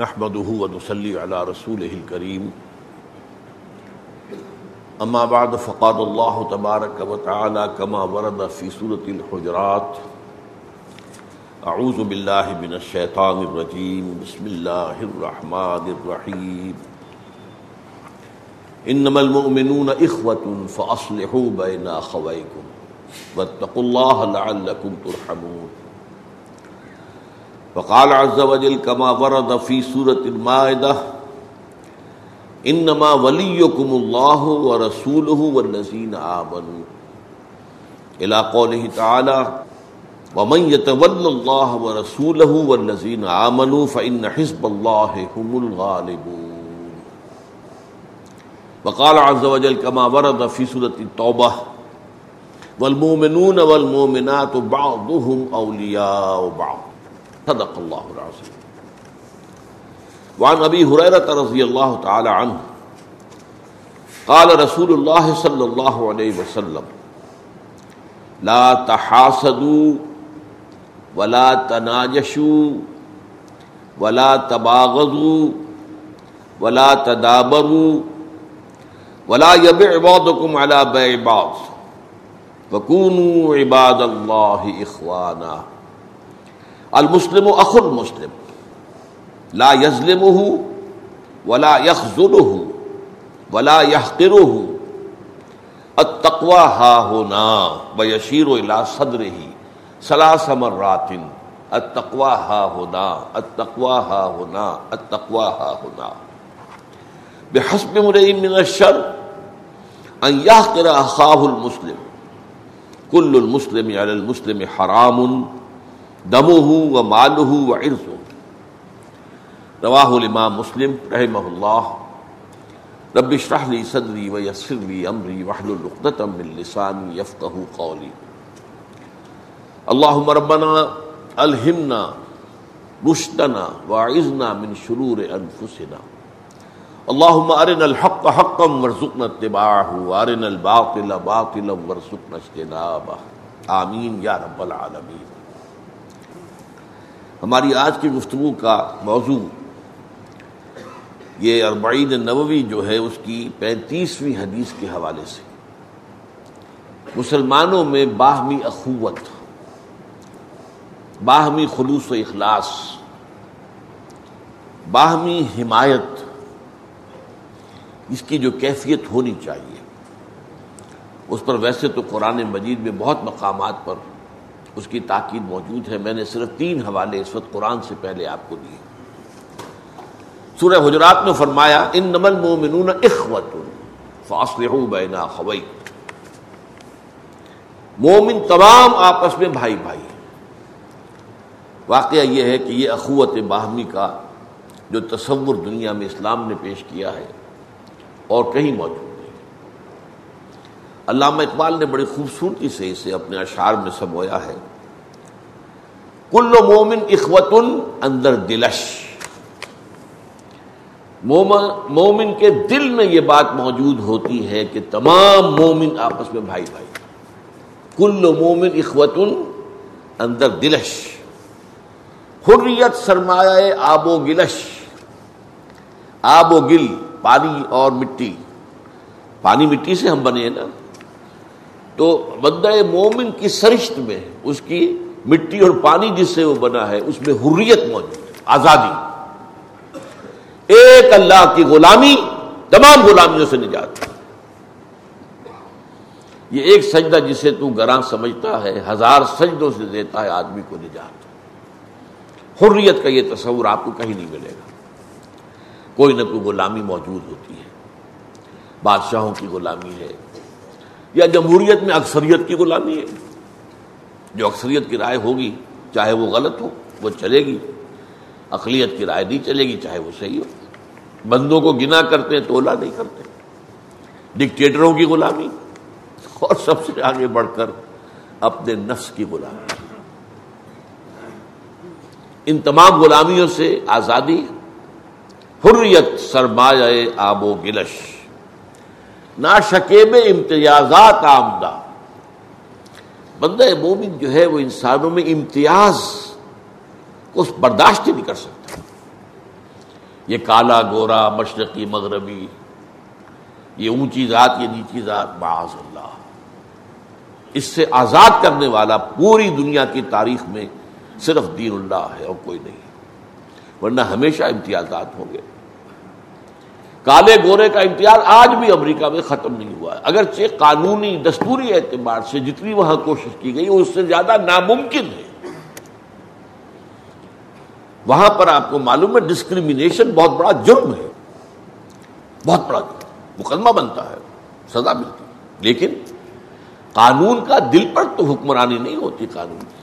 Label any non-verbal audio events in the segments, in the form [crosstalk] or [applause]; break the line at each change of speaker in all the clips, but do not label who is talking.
نحمده ونصلي على رسوله الكريم. اما بعد، فقال الله تبارك وتعالى كما ورد في سورة الحجرات اعوذ بالله من الشيطان الرجيم. بسم الله الرحمن الرحيم. انما المؤمنون اخوة فاصلحوا بين اخويكم واتقوا الله لعلكم ترحمون. وقال عز وجل كما ورد في سورة المائدة انما وليكم الله ورسوله والذين آمنوا. الى قوله تعالى، ومن يتول الله ورسوله والذين آمنوا فإن حزب الله هم الغالبون. وقال عز وجل كما ورد في سورة التوبة، والمؤمنون والمؤمنات بعضهم أولياء بعض. صدق اللہ العظیم۔ وعن ابی حریرت رضی اللہ تعالی عنہ قال رسول اللہ صلی اللہ علیہ وسلم، لا تحاسدوا ولا تناجشوا ولا تباغضوا ولا تدابروا ولا يبع بعضكم على بيع بعض۔ وكونوا عباد الله اخوانا المسلم و اخ المسلم لا یزلم ولا یخل ولا یحقر التقوا ہا ہونا بشیر و الا صدر ہی سلاس مرات. التقوا ہا ہونا التقوا ہا ہونا التقوا ہا ہونا بحسب مرئ من الشر ان يحقر اخاه المسلم. كل المسلم على المسلم حرام. دمہ و مالہ و عرض ہوں رواہ الامام مسلم رحمہ اللہ۔ رب اشرح لی صدری و یسر لی امری واحلل عقدۃ من لسانی یفقهوا قولی۔ اللهم ربنا الہمنا رشدنا واعذنا من شرور انفسنا۔ اللهم ارنا الحق حقا وارزقنا اتباعه وارنا الباطل باطلا وارزقنا اجتنابه۔ آمین یا رب العالمین۔ ہماری آج کی گفتگو کا موضوع یہ اربعین نووی جو ہے اس کی پینتیسویں حدیث کے حوالے سے۔ مسلمانوں میں باہمی اخوت، باہمی خلوص و اخلاص، باہمی حمایت، اس کی جو کیفیت ہونی چاہیے۔ اس پر ویسے تو قرآن مجید میں بہت مقامات پر اس کی تاکید موجود ہے۔ میں نے صرف تین حوالے اس وقت قرآن سے پہلے آپ کو دیے۔ سورہ حجرات میں فرمایا ان نمل مومنون اخوت فاصلح بین خوئی مومن تمام آپس میں بھائی بھائی واقعہ یہ ہے کہ یہ اخوت باہمی کا جو تصور دنیا میں اسلام نے پیش کیا ہے اور کہیں موجود علامہ اقبال نے بڑی خوبصورتی سے اسے اپنے اشعار میں سمویا ہے۔ کل مومن اخوت اندر دلش۔ مومن مومن کے دل میں یہ بات موجود ہوتی ہے کہ تمام مومن آپس میں بھائی بھائی۔ کل مومن اخوت اندر دلش۔ حریت سرمایہ آب و گلش۔ آب و گل، پانی اور مٹی۔ پانی مٹی سے ہم بنے نا۔ تو بندہ مومن کی سرشت میں اس کی مٹی اور پانی جس سے وہ بنا ہے، اس میں حریت موجود ہے، آزادی۔ ایک اللہ کی غلامی تمام غلامیوں سے نجات۔ یہ ایک سجدہ جسے تو گراں سمجھتا ہے، ہزار سجدوں سے دیتا ہے آدمی کو نجات۔ حریت کا یہ تصور آپ کو کہیں نہیں ملے گا۔ کوئی نہ کوئی غلامی موجود ہوتی ہے۔ بادشاہوں کی غلامی ہے۔ یا جمہوریت میں اکثریت کی غلامی ہے۔ جو اکثریت کی رائے ہوگی، چاہے وہ غلط ہو، وہ چلے گی۔ اقلیت کی رائے نہیں چلے گی، چاہے وہ صحیح ہو۔ بندوں کو گنا کرتے ہیں تولا نہیں کرتے۔ ڈکٹیٹروں کی غلامی۔ اور سب سے آگے بڑھ کر اپنے نفس کی غلامی۔ ان تمام غلامیوں سے آزادی، حریت سرمایہ آب و گلش۔ نا شکیب امتیازات آمدہ۔ بندہ مومن جو ہے وہ انسانوں میں امتیاز کو برداشت ہی نہیں کر سکتا یہ کالا گورا، مشرقی، مغربی، یہ اونچی ذات، یہ نیچی ذات، معاذ اللہ۔ اس سے آزاد کرنے والا پوری دنیا کی تاریخ میں صرف دین اللہ ہے اور کوئی نہیں۔ ورنہ ہمیشہ امتیازات ہوں گے۔ کالے گورے کا امتیاز آج بھی امریکہ میں ختم نہیں ہوا ہے۔ اگرچہ قانونی دستوری اعتبار سے جتنی وہاں کوشش کی گئی، اس سے زیادہ ناممکن ہے۔ وہاں پر آپ کو معلوم ہے ڈسکریمنیشن بہت بڑا جرم ہے۔ بہت بڑا جرم۔ مقدمہ بنتا ہے، سزا ملتی ہے۔ لیکن قانون کا دل پر تو حکمرانی نہیں ہوتی قانون کی۔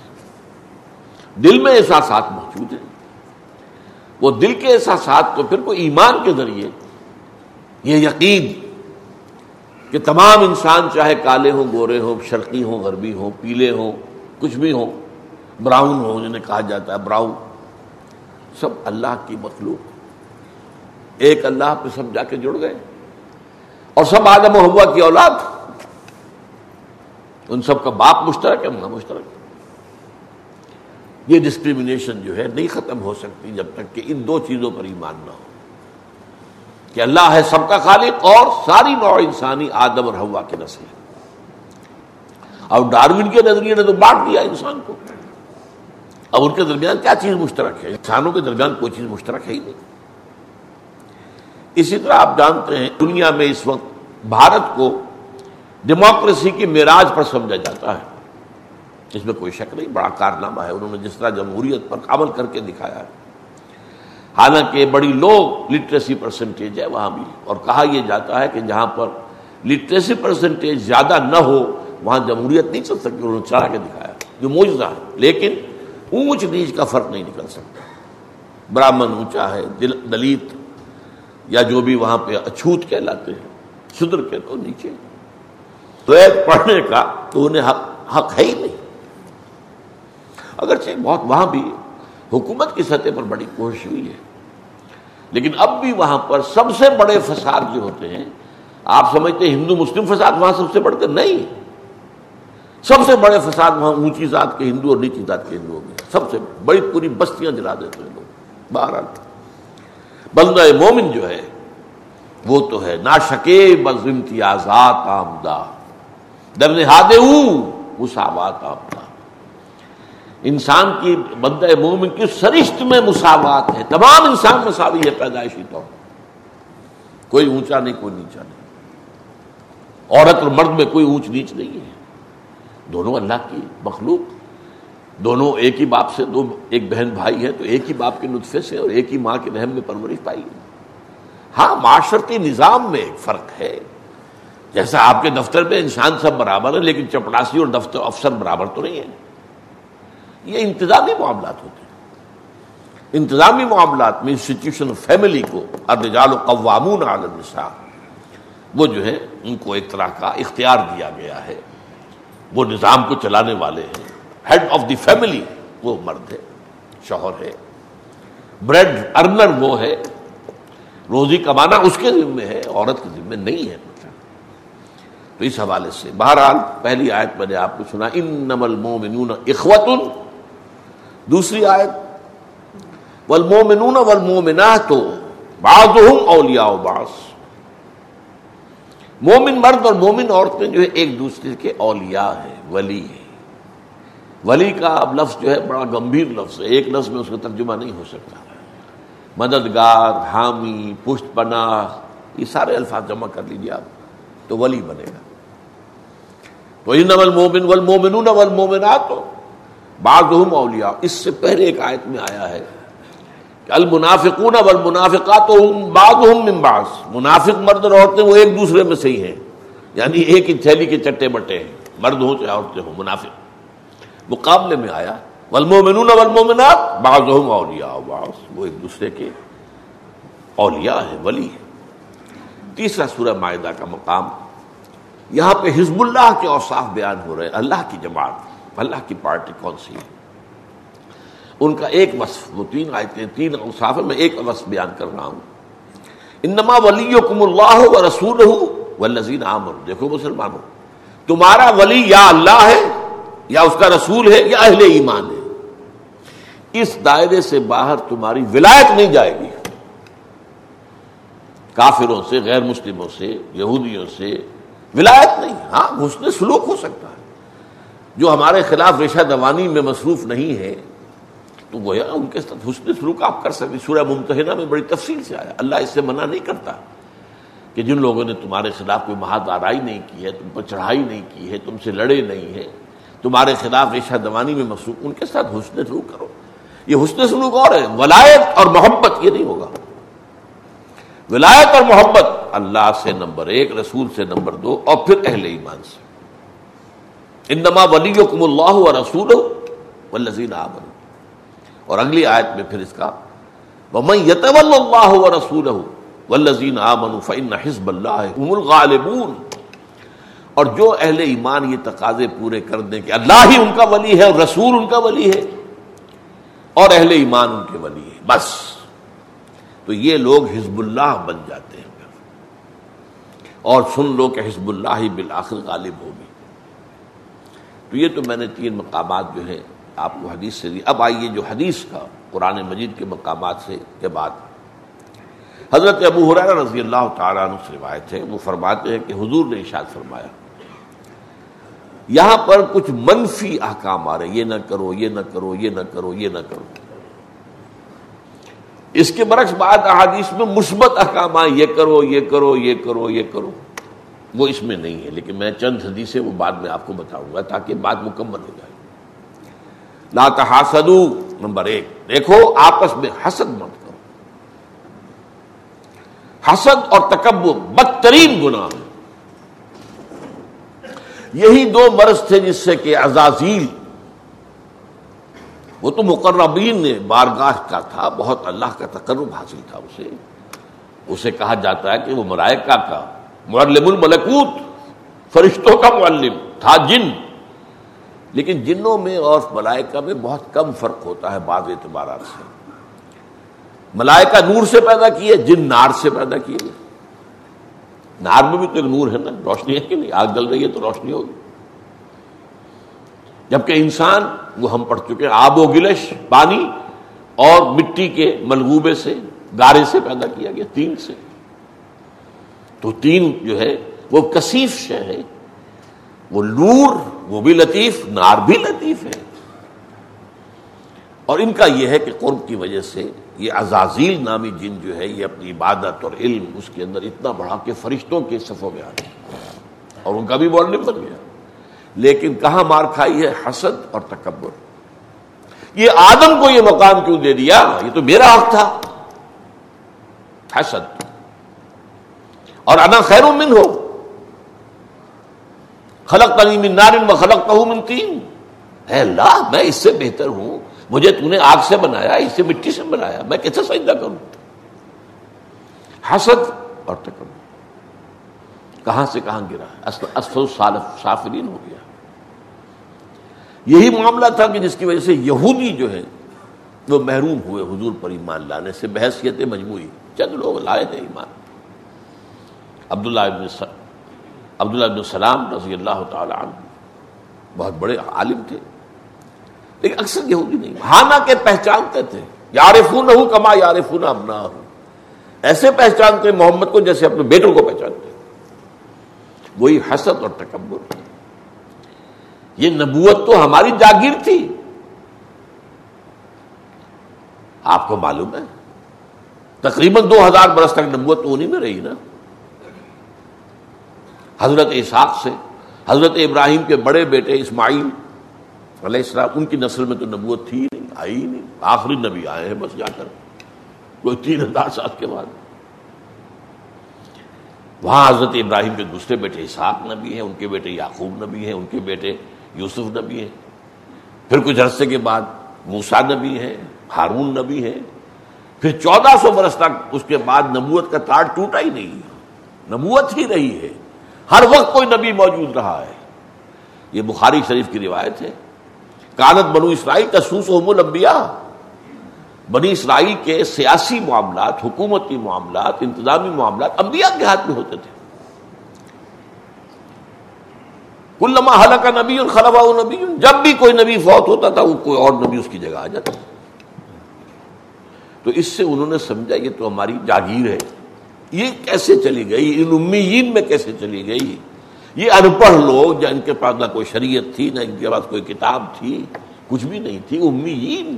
دل میں احساسات موجود ہیں۔ وہ دل کے احساسات کو پھر کوئی ایمان کے ذریعے یہ یقین کہ تمام انسان چاہے کالے ہوں، گورے ہوں، شرقی ہوں، غربی ہوں، پیلے ہوں، کچھ بھی ہوں، براؤن ہو جنہیں کہا جاتا ہے براؤن، سب اللہ کی مخلوق۔ ایک اللہ پہ سب جا کے جڑ گئے۔ اور سب آدم و ہوا کی اولاد۔ ان سب کا باپ مشترک ہے، ماں مشترک۔ یہ ڈسکریمنیشن جو ہے نہیں ختم ہو سکتی جب تک کہ ان دو چیزوں پر ایمان نہ ہو۔ کہ اللہ ہے سب کا خالق اور ساری نوع انسانی آدم اور ہوا کے نسل اب ڈاروین کے نظریے نے تو بانٹ دیا انسان کو۔ اب ان کے درمیان کیا چیز مشترک ہے؟ انسانوں کے درمیان کوئی چیز مشترک ہے ہی نہیں۔ اسی طرح آپ جانتے ہیں دنیا میں اس وقت بھارت کو ڈیموکریسی کی معراج پر سمجھا جاتا ہے۔ اس میں کوئی شک نہیں، بڑا کارنامہ ہے۔ انہوں نے جس طرح جمہوریت پر عمل کر کے دکھایا ہے۔ حالانکہ بڑی لو لٹریسی پرسنٹیج ہے وہاں بھی۔ اور کہا یہ جاتا ہے کہ جہاں پر لٹریسی پرسنٹیج زیادہ نہ ہو، وہاں جمہوریت نہیں چل سکتی انہوں نے چلا کے دکھایا، جو موجودہ ہے۔ لیکن اونچ نیچ کا فرق نہیں نکل سکتا۔ براہمن اونچا ہے دلت یا جو بھی وہاں پہ اچھوت کہلاتے ہیں، شدر کے تو نیچے۔ تو ایک پڑھنے کا تو انہیں حق حق ہے ہی نہیں۔ اگرچہ بہت وہاں بھی حکومت کی سطح پر بڑی کوشش ہوئی ہے۔ لیکن اب بھی وہاں پر سب سے بڑے فساد جو ہوتے ہیں، آپ سمجھتے ہیں ہندو مسلم فساد وہاں سب سے بڑھ کر نہیں۔ سب سے بڑے فساد وہاں اونچی ذات کے ہندو اور نیچی ذات کے ہندوؤں میں سب سے بڑی پوری بستیاں جلا دیتے ہیں لوگ۔ باہر بندہ مومن جو ہے، وہ تو ہے، نا شکے بز امتیازات آمدہ۔ در نہادے مساوات آمدہ۔ انسان کی بندہ مومن کی سرشت میں مساوات ہے، تمام انسان مساوی ہے پیدائشی طور کوئی اونچا نہیں، کوئی نیچا نہیں۔ عورت اور مرد میں کوئی اونچ نیچ نہیں ہے۔ دونوں اللہ کی مخلوق۔ دونوں ایک ہی باپ سے، دو، ایک بہن بھائی ہے تو ایک ہی باپ کے نطفے سے اور ایک ہی ماں کے رحم میں پرورش پائی ہے۔ ہاں معاشرتی نظام میں ایک فرق ہے۔ جیسا آپ کے دفتر میں انسان سب برابر ہے لیکن چپڑاسی اور دفتر افسر برابر تو نہیں ہے یہ انتظامی معاملات ہوتے ہیں۔ انتظامی معاملات میں انسٹیٹیوشن فیملی کو الرجال قوامون علی النساء، وہ جو ہے ان کو ایک طرح کا اختیار دیا گیا ہے۔ وہ نظام کو چلانے والے ہیں۔ ہیڈ آف دی فیملی وہ مرد ہے، شوہر ہے۔ بریڈ ارنر وہ ہے۔ روزی کمانا اس کے ذمے ہے، عورت کے ذمے نہیں ہے۔ تو اس حوالے سے بہرحال پہلی آیت میں نے آپ کو سنا ان نمل مومنون اخوت دوسری آیت والمومنون والمومنات بعضهم اولیاء بعض۔ مومن مرد اور مومن عورتیں جو ہے ایک دوسرے کے اولیاء ہیں، ولی ہیں۔ ولی کا اب لفظ جو ہے، بڑا گمبھیر لفظ ہے، ایک لفظ میں اس کا ترجمہ نہیں ہو سکتا۔ مددگار، حامی، پشت پناہ، یہ سارے الفاظ جمع کر لیجیے آپ، تو ولی بنے گا۔ تو ان مومن ول مومن ول بعض اولیاء۔ اس سے پہلے ایک آیت میں آیا ہے کہ المنافقون والمنافقات بعض من بعض۔ منافق مرد اور عورتیں وہ ایک دوسرے میں سے ہی ہیں۔ یعنی ایک ہی تھیلی کے چٹے بٹے ہیں۔ مرد ہوں چاہے عورتیں ہوں، منافق۔ مقابلے میں آیا والمومنون والمومنات بعضهم اولیاء بعض۔ وہ ایک دوسرے کے اولیاء ہے ولی ہے تیسرا سورہ معاہدہ کا مقام۔ یہاں پہ حزب اللہ کے اوصاف بیان ہو رہے ہیں، اللہ کی جماعت۔ اللہ کی پارٹی کون سی ہے؟ ان کا ایک وصف، وہ تین آیتیں، تین اوصاف میں ایک وصف بیان کر رہا ہوں۔ انما ولیکم اللہ و رسول والذین آمنوا۔ دیکھو مسلمانوں، تمہارا ولی یا اللہ ہے، یا اس کا رسول ہے، یا اہل ایمان ہے۔ اس دائرے سے باہر تمہاری ولایت نہیں جائے گی۔ کافروں سے، غیر مسلموں سے، یہودیوں سے ولایت نہیں۔ ہاں حسن سلوک ہو سکتا ہے۔ جو ہمارے خلاف ریشہ دوانی میں مصروف نہیں ہے، تو وہ ان کے ساتھ حسن سلوک آپ کر سکتے سورہ ممتحنہ میں بڑی تفصیل سے آیا۔ اللہ اس سے منع نہیں کرتا کہ جن لوگوں نے تمہارے خلاف کوئی مہاد آرائی نہیں کی ہے، تم پر چڑھائی نہیں کی ہے، تم سے لڑے نہیں ہے تمہارے خلاف ریشہ دوانی میں مصروف، ان کے ساتھ حسن سلوک کرو۔ یہ حسن سلوک اور ہے۔ ولایت اور محبت، یہ نہیں ہوگا۔ ولایت اور محبت، اللہ سے نمبر ایک، رسول سے نمبر دو، اور پھر اہل ایمان سے۔ انما ولیکم اللہ و رسول والذین آمنوا۔ اور اگلی آیت میں پھر اس کا، وَمَن يَتَوَلَّ اللَّهُ وَرَسُولَهُ وَالَّذِينَ آمَنُوا فَإِنَّ حِزْبَ اللَّهِ هُمُ الْغَالِبُونَ۔ اور جو اہل ایمان یہ تقاضے پورے کر دیں کہ اللہ ہی ان کا ولی ہے اور رسول ان کا ولی ہے، اور اہل ایمان ان کے ولی ہے بس۔ تو یہ لوگ حزب اللہ بن جاتے ہیں۔ اور سن لو کہ حزب اللہ ہی بالآخر غالب ہوگی تو یہ تو میں نے تین مقامات جو ہیں آپ کو حدیث سے دی۔ اب آئیے جو حدیث کا قرآن مجید کے مقامات سے کے بعد۔ حضرت ابو حرار رضی اللہ تعالیٰ عنہ سے روایت ہے۔ وہ فرماتے ہیں کہ حضور نے اشاد فرمایا، یہاں پر کچھ منفی احکام آ رہے یہ نہ کرو، یہ نہ کرو، یہ نہ کرو، یہ نہ کرو۔ اس کے برعکس بعد احادیث میں مثبت احکام آئے یہ کرو یہ کرو یہ کرو یہ کرو۔ وہ اس میں نہیں ہے، لیکن میں چند حدیثیں وہ بعد میں آپ کو بتاؤں گا تاکہ بات مکمل ہو جائے۔ لا تحاسدو، نمبر ایک۔ دیکھو، آپس میں حسد مت کرو۔ حسد اور تکبر بدترین گناہ یہی دو مرض تھے جس سے کہ عزازیل، وہ تو مقربین نے بارگاہ کا تھا، بہت اللہ کا تقرب حاصل تھا اسے۔ اسے کہا جاتا ہے کہ وہ مرائکہ کا معلم الملکوت فرشتوں کا معلم تھا جن۔ لیکن جنوں میں اور ملائکہ میں بہت کم فرق ہوتا ہے بعض اعتبارات سے۔ ملائکہ نور سے پیدا کیے، جن نار سے پیدا کیے۔ گئے نار میں بھی تو نور ہے نا، روشنی ہے کہ نہیں؟ آگ جل رہی ہے تو روشنی ہوگی۔ جبکہ انسان، وہ ہم پڑھ چکے آب و گلش، پانی اور مٹی کے ملغوبے سے، گارے سے پیدا کیا گیا، تین سے۔ تو تین جو ہے، وہ کثیف شہ ہے وہ نور وہ بھی لطیف، نار بھی لطیف ہے اور ان کا یہ ہے کہ قرب کی وجہ سے یہ عزازیل نامی جن جو ہے، یہ اپنی عبادت اور علم اس کے اندر اتنا بڑھا کہ فرشتوں کے صفوں میں آ گیا اور ان کا بھی بولنے بن گیا۔ لیکن کہاں مار کھائی ہے؟ حسد اور تکبر۔ یہ آدم کو یہ مقام کیوں دے دیا؟ یہ تو میرا حق تھا۔ حسد۔ اور انا خیر من ہو خلق من نارن و خلق من تین. اے اللہ، میں اس سے بہتر ہوں. مجھے تو نے آگ سے بنایا، اس سے مٹی سے بنایا، میں کیسے سجدہ کروں؟ حسد اور تکبر. کہاں سے کہاں گرا؟ اسفل سافرین ہو گیا. یہی معاملہ تھا کہ جس کی وجہ سے یہودی جو ہے وہ محروم ہوئے، حضور پر ایمان لانے سے بحثیت مجموعی. چند لوگ لائے تھے ایمان. عبداللہ ابن عبداللہ ابن السلام رضی اللہ تعالی عنہ بہت بڑے عالم تھے۔ لیکن اکثر یہودی نہیں۔ ہانا کے پہچانتے تھے۔ یارفون ہوں کما یارفون ابنا ہوں ایسے پہچانتے محمد کو جیسے اپنے بیٹوں کو پہچانتے وہی حسد اور تکبر۔ یہ نبوت تو ہماری جاگیر تھی۔ آپ کو معلوم ہے؟ تقریباً دو ہزار برس تک نبوت تو انہیں میں رہی نا۔ حضرت اسحاق سے، حضرت ابراہیم کے بڑے بیٹے اسماعیل علیہ السلام، ان کی نسل میں تو نبوت تھی نہیں، آئی نہیں، آخری نبی آئے ہیں بس جا کر، کوئی تین ہزار سال کے بعد۔ وہاں حضرت ابراہیم کے دوسرے بیٹے اسحاق نبی ہیں، ان کے بیٹے یعقوب نبی ہیں، ان کے بیٹے یوسف نبی ہیں۔ پھر کچھ عرصے کے بعد موسا نبی ہے ہارون نبی ہے پھر چودہ سو برس تک اس کے بعد نبوت کا تار ٹوٹا ہی نہیں، نبوت ہی رہی ہے۔ ہر وقت کوئی نبی موجود رہا ہے۔ یہ بخاری شریف کی روایت ہے۔ کانت بنو اسرائیل کا سوس و الانبیاء۔ بنی اسرائیل کے سیاسی معاملات، حکومتی معاملات، انتظامی معاملات انبیاء کے ہاتھ میں ہوتے تھے۔ کلما حلق کا نبی اور خلبا نبی، جب بھی کوئی نبی فوت ہوتا تھا، وہ کوئی اور نبی اس کی جگہ آ جاتا۔ تو اس سے انہوں نے سمجھا، یہ تو ہماری جاگیر ہے۔ یہ کیسے چلی گئی؟ ان امیین میں کیسے چلی گئی؟ یہ ان پڑھ لوگ ان کے پاس نہ کوئی شریعت تھی، نہ ان کے پاس کوئی کتاب تھی، کچھ بھی نہیں تھی، امیین۔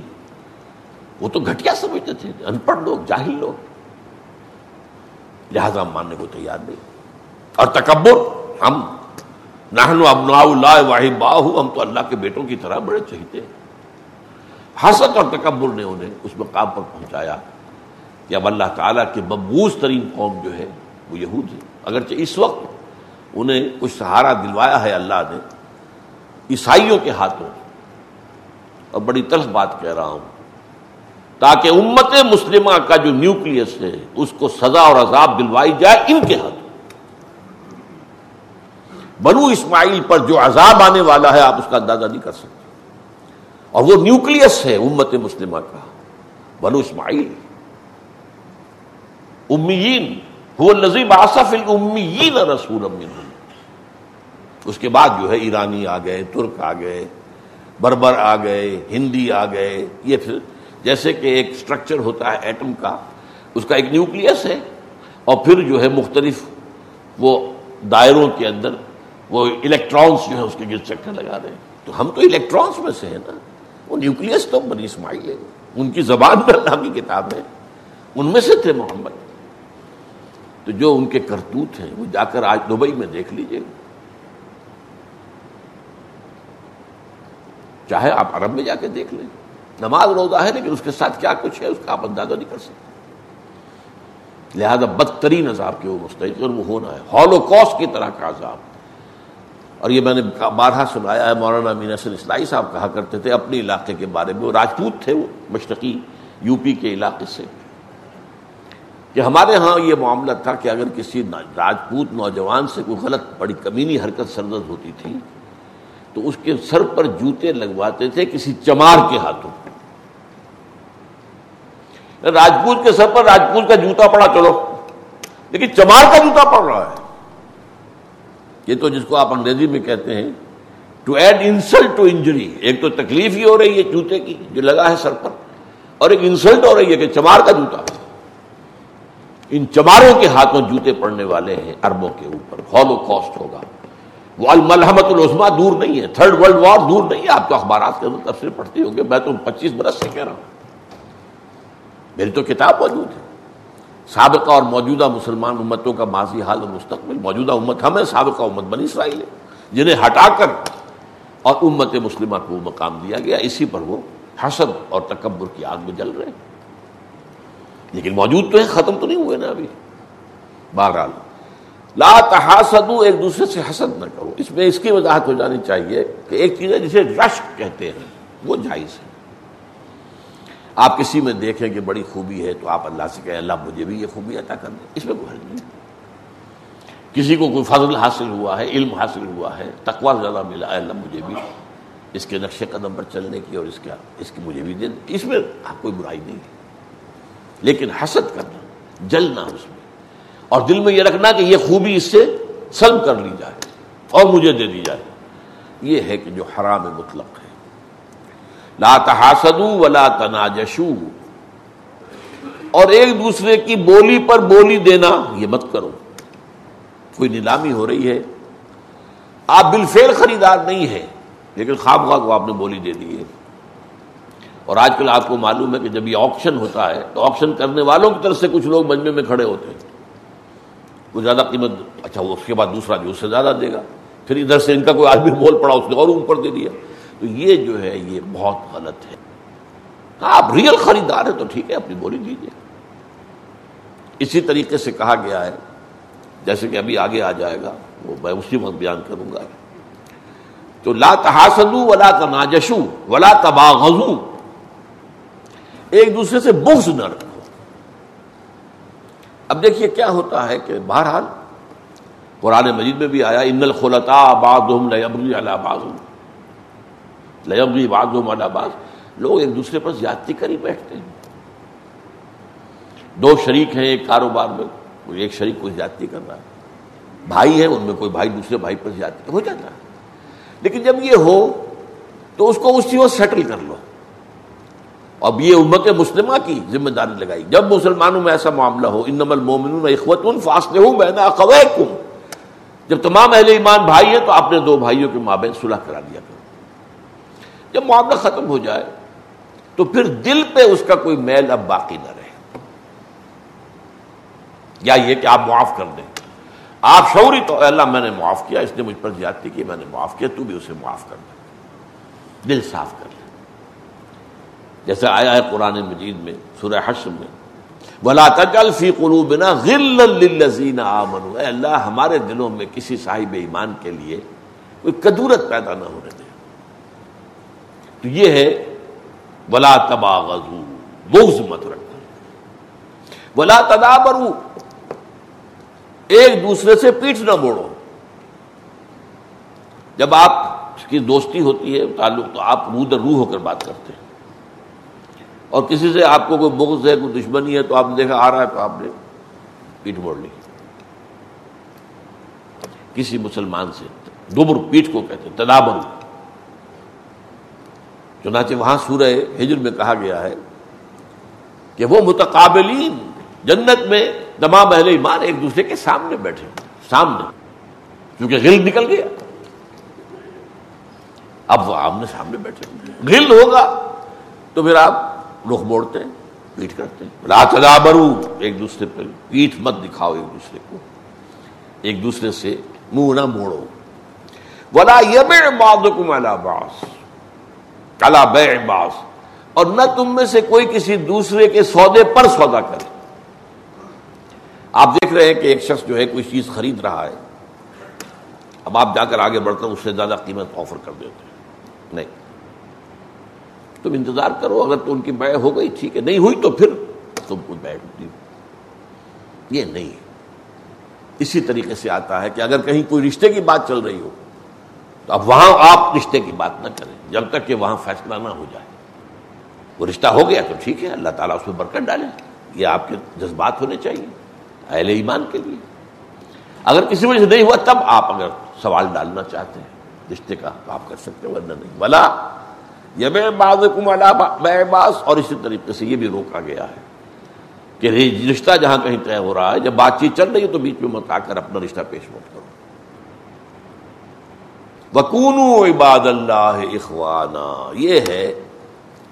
وہ تو گھٹیا سمجھتے تھے ان پڑھ لوگ، جاہل لوگ۔ لہذا ہم ماننے کو تیار نہیں۔ اور تکبر، ہم نہنو ابنا اللہ باہو ہم تو اللہ کے بیٹوں کی طرح بڑے چہتے ہیں۔ حسد اور تکبر نے انہیں اس مقام پر پہنچایا۔ کہ اب اللہ تعالیٰ کے مبوس ترین قوم جو ہے وہ یہود ہے اگرچہ اس وقت انہیں کچھ سہارا دلوایا ہے اللہ نے عیسائیوں کے ہاتھوں۔ اور بڑی تلخ بات کہہ رہا ہوں۔ تاکہ امت مسلمہ کا جو نیوکلس ہے، اس کو سزا اور عذاب دلوائی جائے ان کے ہاتھوں۔ بنو اسماعیل پر جو عذاب آنے والا ہے، آپ اس کا اندازہ نہیں کر سکتے۔ اور وہ نیوکلس ہے امت مسلمہ کا، بنو اسماعیل۔ امیین وہ نظیب آصف امیین رسول امین اس کے بعد جو ہے ایرانی آ گئے، ترک آ گئے، بربر آ گئے، ہندی آ گئے، یہ پھر جیسے کہ ایک سٹرکچر ہوتا ہے ایٹم کا، اس کا ایک نیوکلس ہے۔ اور پھر جو ہے مختلف وہ دائروں کے اندر وہ الیکٹرانس جو ہے اس کے گرد چکر لگا رہے ہیں۔ تو ہم تو الیکٹرانس میں سے ہیں نا۔ وہ نیوکلس تو بنی اسماعیل ہے۔ ان کی زبان پر اللہ کی کتاب ہے۔ ان میں سے تھے محمد۔ تو جو ان کے کرتوت ہیں، وہ جا کر آج دبئی میں دیکھ لیجیے۔ چاہے آپ عرب میں جا کے دیکھ لیں۔ نماز روزہ ہے، لیکن اس کے ساتھ کیا کچھ ہے، اس کا آپ اندازہ نہیں کر سکتے۔ لہذا بدترین عذاب کے وہ مستحق اور وہ ہونا ہے۔ ہالو کوس کی طرح کا عذاب۔ اور یہ میں نے بارہا سنایا ہے، مولانا مین حسن اسلائی صاحب کہا کرتے تھے، اپنے علاقے کے بارے میں، وہ راجپوت تھے وہ، مشرقی یو پی کے علاقے سے۔ کہ ہمارے ہاں یہ معاملہ تھا کہ اگر کسی راجپوت نوجوان سے کوئی غلط بڑی کمینی حرکت سرزد ہوتی تھی، تو اس کے سر پر جوتے لگواتے تھے کسی چمار کے ہاتھوں راجپوت کے سر پر راجپوت کا جوتا پڑا، چلو۔ لیکن چمار کا جوتا پڑ رہا ہے۔ یہ تو جس کو آپ انگریزی میں کہتے ہیں to add insult to injury ایک تو تکلیف ہی ہو رہی ہے جوتے کی، جو لگا ہے سر پر، اور ایک انسلٹ ہو رہی ہے کہ چمار کا جوتا۔ ان چماروں کے ہاتھوں جوتے پڑنے والے ہیں اربوں کے اوپر۔ ہالو کاسٹ ہوگا۔ وہ العظما دور نہیں ہے۔ تھرڈ ورلڈ وار دور نہیں ہے۔ آپ کو اخبارات کے اندر تفصیل پڑھتی ہوں گے۔ میں تو پچیس برس سے کہہ رہا ہوں۔ میری تو کتاب موجود ہے۔ سابقہ اور موجودہ مسلمان امتوں کا ماضی حال اور مستقبل۔ موجودہ امت ہم ہے سابقہ امت بنی اسرائیل ہے۔ جنہیں ہٹا کر اور امت مسلمہ کو مقام دیا گیا۔ اسی پر وہ حسد اور تکبر کی آگ میں جل رہے لیکن موجود تو ہے ختم تو نہیں ہوئے نا ابھی۔ بہرحال۔ لا تحاسدو ایک دوسرے سے حسد نہ کرو۔ اس میں اس کی وضاحت ہو جانی چاہیے کہ ایک چیز ہے جسے رشک کہتے ہیں۔ وہ جائز ہے۔ آپ کسی میں دیکھیں کہ بڑی خوبی ہے تو آپ اللہ سے کہیں، اللہ مجھے بھی یہ خوبی عطا کر دیں اس میں کوئی حل نہیں۔ کسی کو کوئی فضل حاصل ہوا ہے، علم حاصل ہوا ہے تقوا زیادہ ملا ہے، اللہ مجھے بھی اس کے نقش قدم پر چلنے کی اور اس کا، اس کی مجھے بھی دے۔ اس میں کوئی برائی نہیں۔ ہے لیکن حسد کرنا، جلنا اس میں۔ اور دل میں یہ رکھنا کہ یہ خوبی اس سے سلب کر لی جائے اور مجھے دے دی جائے۔ یہ ہے کہ جو حرام مطلق ہے۔ لا تحاسدو ولا تناجشو۔ اور ایک دوسرے کی بولی پر بولی دینا، یہ مت کرو۔ کوئی نیلامی ہو رہی ہے۔ آپ بالفعل خریدار نہیں ہے لیکن خواب خواہ کو آپ نے بولی دے دی ہے۔ اور آج کل آپ کو معلوم ہے کہ جب یہ آپشن ہوتا ہے تو آپشن کرنے والوں کی طرف سے کچھ لوگ مجمے میں کھڑے ہوتے ہیں۔ وہ زیادہ قیمت اچھا وہ اس کے بعد دوسرا جو اس سے زیادہ دے گا۔ پھر ادھر سے ان کا کوئی آدمی بول پڑا، اس نے اور اوپر دے دیا۔ تو یہ جو ہے، یہ بہت غلط ہے۔ ہاں آپ ریئل خریدار ہیں تو ٹھیک ہے، اپنی بولی دیجیے اسی طریقے سے کہا گیا ہے، جیسے کہ ابھی آگے آ جائے گا، وہ میں اسی وقت بیان کروں گا۔ تو لا تحاسدو ولا تناجشو ولا تباغضو ایک دوسرے سے بغض نہ رکھو۔ اب دیکھیے کیا ہوتا ہے کہ بہرحال قرآن مجید میں بھی آیا، ان الخلطا بعضهم لیبغی علی بعض لیبغی بعضهم بعض۔ لوگ ایک دوسرے پر زیادتی کر ہی بیٹھتے ہیں۔ دو شریک ہیں ایک کاروبار میں، کوئی ایک شریک کوئی زیادتی کر رہا ہے۔ بھائی ہے، ان میں کوئی بھائی دوسرے بھائی پر زیادتی ہو جاتا ہے۔ لیکن جب یہ ہو تو اس کو اسی وقت سیٹل کر لو۔ اب یہ امت مسلمہ کی ذمہ داری لگائی۔ جب مسلمانوں میں ایسا معاملہ ہو ان نمل مومن اخوت ان فاصلے ہوں میں جب تمام اہل ایمان بھائی ہیں، تو اپنے دو بھائیوں کے مابین صلح کرا دیا کرو۔ جب معاملہ ختم ہو جائے، تو پھر دل پہ اس کا کوئی میل اب باقی نہ رہے۔ یا یہ کہ آپ معاف کر دیں۔ آپ شعوری تو اللہ میں نے معاف کیا، اس نے مجھ پر زیادتی کی، میں نے معاف کیا، تو بھی اسے معاف کر دے دل صاف کر جیسے آیا ہے قرآن مجید میں، سورہ حشر میں۔ بلا تجل فی قلوبنا غل للذین آمنوا۔ اے اللہ، ہمارے دلوں میں کسی صاحب ایمان کے لیے کوئی کدورت پیدا نہ ہونے دے۔ تو یہ ہے، ولا تباغضوا، بغض مت رکھو۔ ولا تدابروا، ایک دوسرے سے پیٹھ نہ موڑو۔ جب آپ کی دوستی ہوتی ہے، تعلق تو آپ روح در روح ہو کر بات کرتے ہیں۔ اور کسی سے آپ کو کوئی بغض ہے، کوئی دشمنی ہے، تو آپ نے دیکھا، آ رہا ہے، تو آپ نے پیٹ موڑ لی۔ کسی مسلمان سے دبر پیٹ کو کہتے ہیں تدابر چنانچہ وہاں سورہ ہجر میں کہا گیا ہے کہ وہ متقابلین جنت میں تمام اہل ایمان ایک دوسرے کے سامنے بیٹھے سامنے، کیونکہ غل نکل گیا۔ اب وہ آمنے سامنے بیٹھے غل ہوگا تو پھر آپ رخ موڑتے ہیں، پیٹ کرتے ہیں۔ رات برو ایک دوسرے پہ پیٹ مت دکھاؤ ایک دوسرے کو۔ ایک دوسرے سے منہ نہ موڑو۔ ولا یب بعضکم علی بعض۔ کلا بے باس اور نہ تم میں سے کوئی کسی دوسرے کے سودے پر سودا کرے۔ آپ دیکھ رہے ہیں کہ ایک شخص جو ہے کوئی چیز خرید رہا ہے۔ اب آپ جا کر آگے بڑھ کر اس سے زیادہ قیمت آفر کر دیتے ہیں۔ نہیں۔ تم انتظار کرو، اگر تو ان کی بے ہو گئی، ٹھیک ہے، نہیں ہوئی تو پھر تم کوئی بے یہ نہیں۔ اسی طریقے سے آتا ہے کہ اگر کہیں کوئی رشتے کی بات چل رہی ہو، تو اب وہاں آپ رشتے کی بات نہ کریں، جب تک کہ وہاں فیصلہ نہ ہو جائے۔ وہ رشتہ ہو گیا تو ٹھیک ہے، اللہ تعالیٰ اس میں برکت ڈالے۔ یہ آپ کے جذبات ہونے چاہیے، اہل ایمان کے لیے۔ اگر کسی وجہ سے نہیں ہوا، تب آپ اگر سوال ڈالنا چاہتے ہیں، رشتے کا تو آپ کر سکتے ہیں، ورنہ نہیں۔ بلا یہ بے باز اور اسی طریقے سے یہ بھی روکا گیا ہے کہ رشتہ جہاں کہیں طے ہو رہا ہے، جب بات چیت چل رہی ہے تو بیچ میں مت آ کر اپنا رشتہ پیش مت کرو۔ وکون عباد اللہ اخوانا یہ ہے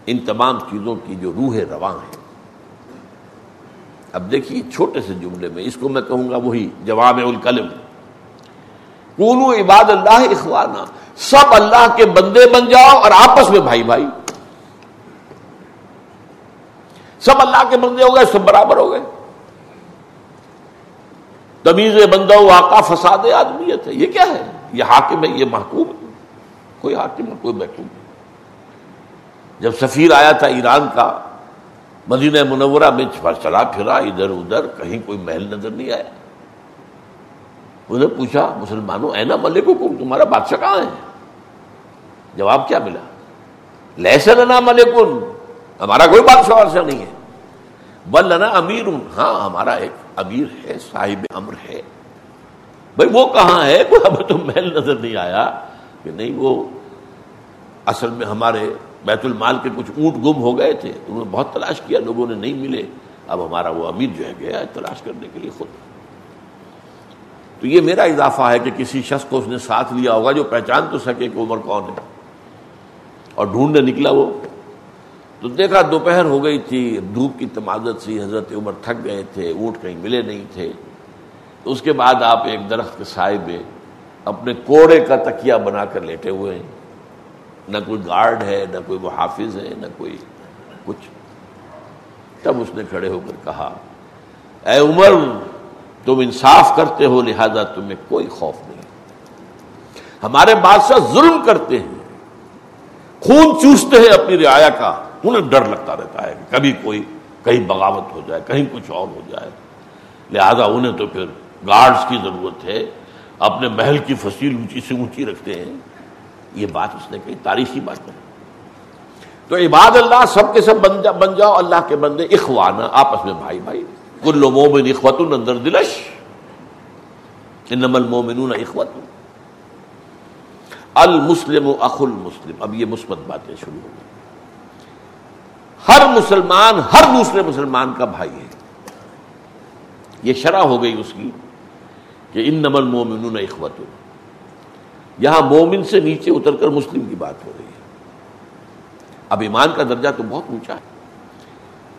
ان تمام چیزوں کی جو روح رواں ہے اب دیکھیے چھوٹے سے جملے میں اس کو میں کہوں گا وہی جواب القلم کونو عباد اللہ اخوانا۔ سب اللہ کے بندے بن جاؤ اور آپس میں بھائی بھائی۔ سب اللہ کے بندے ہو گئے، سب برابر ہو گئے۔ تمیز بندہ آقا فساد آدمیت ہے۔ یہ کیا ہے؟ یہ حاکم ہے، یہ محکوم ہے۔ کوئی حاکم ہے کوئی محکوم ہے جب سفیر آیا تھا ایران کا، مدینہ منورہ میں چلا پھرا، ادھر ادھر، کہیں کوئی محل نظر نہیں آیا۔ انہیں پوچھا، مسلمانوں، اینا ملک حکم، تمہارا بادشاہ کہاں ہے? جواب کیا ملا لہس لنا ملکن، ہمارا کوئی بادشاہ وادشاہ نہیں ہے. بل لنا امیر ہاں ہمارا ایک امیر ہے، صاحب امر ہے. بھائی، وہ کہاں ہے؟ [laughs] کوئی ہمیں تو محل نظر نہیں آیا کہ نہیں، وہ اصل میں ہمارے بیت المال کے کچھ اونٹ گم ہو گئے تھے انہوں نے بہت تلاش کیا، لوگوں نے نہیں ملے، اب ہمارا وہ امیر جو ہے گیا ہے تلاش کرنے کے لیے خود تو یہ میرا اضافہ ہے کہ کسی شخص کو اس نے ساتھ لیا ہوگا جو پہچان تو سکے کہ عمر کون ہے۔ اور ڈھونڈنے نکلا وہ۔ تو دیکھا دوپہر ہو گئی تھی، دھوپ کی تمازت سی، حضرت عمر تھک گئے تھے، اونٹ کہیں ملے نہیں تھے۔ تو اس کے بعد آپ ایک درخت کے سائے میں اپنے کوڑے کا تکیا بنا کر لیٹے ہوئے ہیں۔ نہ کوئی گارڈ ہے، نہ کوئی محافظ ہے، نہ کوئی کچھ۔ تب اس نے کھڑے ہو کر کہا، اے عمر تم انصاف کرتے ہو، لہذا تمہیں کوئی خوف نہیں۔ ہمارے بادشاہ ظلم کرتے ہیں۔ خون چوستے ہیں اپنی رعایا کا۔ انہیں ڈر لگتا رہتا ہے کبھی کوئی، کہیں بغاوت ہو جائے، کہیں کچھ اور ہو جائے۔ لہذا انہیں تو پھر گارڈز کی ضرورت ہے۔ اپنے محل کی فصیل اونچی سے اونچی رکھتے ہیں۔ یہ بات اس نے کہی، تاریخی بات ہے۔ تو عباد اللہ، سب کے سب بن جاؤ، اللہ کے بندے اخوانہ آپس میں بھائی بھائی۔ کل مومن اخوت اندر دلش انم المومنون اخوت المسلم اخ المسلم. اب یہ مثبت باتیں شروع ہو گئی. ہر مسلمان، ہر دوسرے مسلمان کا بھائی ہے. یہ شرح ہو گئی اس کی کہ ان نمل مومن اخوت یہاں مومن سے نیچے اتر کر مسلم کی بات ہو رہی ہے. اب ایمان کا درجہ تو بہت اونچا ہے.